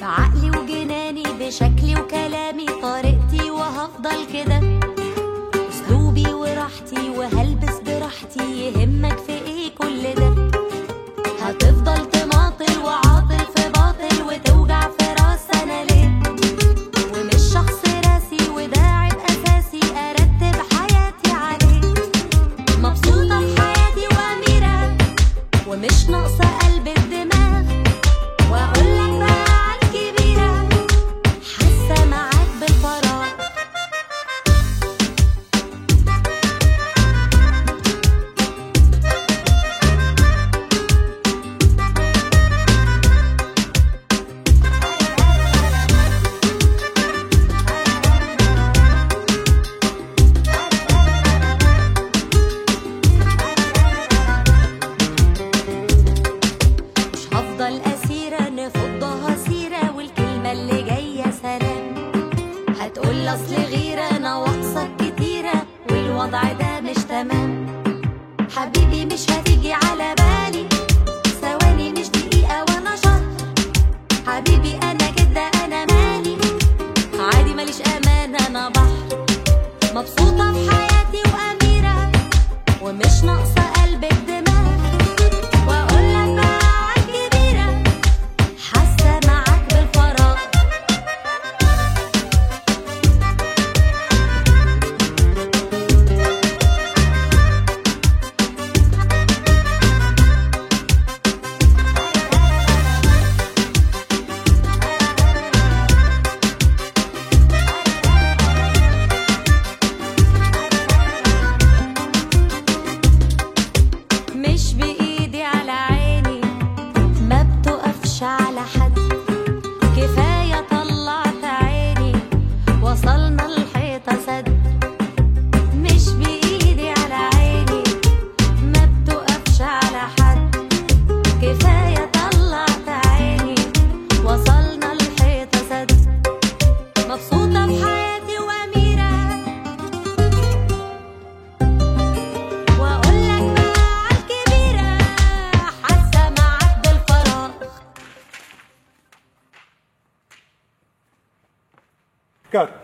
بعقلي وجناني بشكلي وكلامي طريقتي وهفضل كده. أسلوبي وراحتي وهلبس براحتي يهمك في إيه كل ده؟ هتفضل أصل غيرة نواقصك كتيرة والوضع ده مش تمام. حبيبي مش هتيجي على بالي. ثواني مش دقيقة وأنا شهر. حبيبي أنا كده أنا مالي. عادي ماليش أمان أنا بحر. مبسوطة بحياتي وأميرة. ومش ناقصة Good.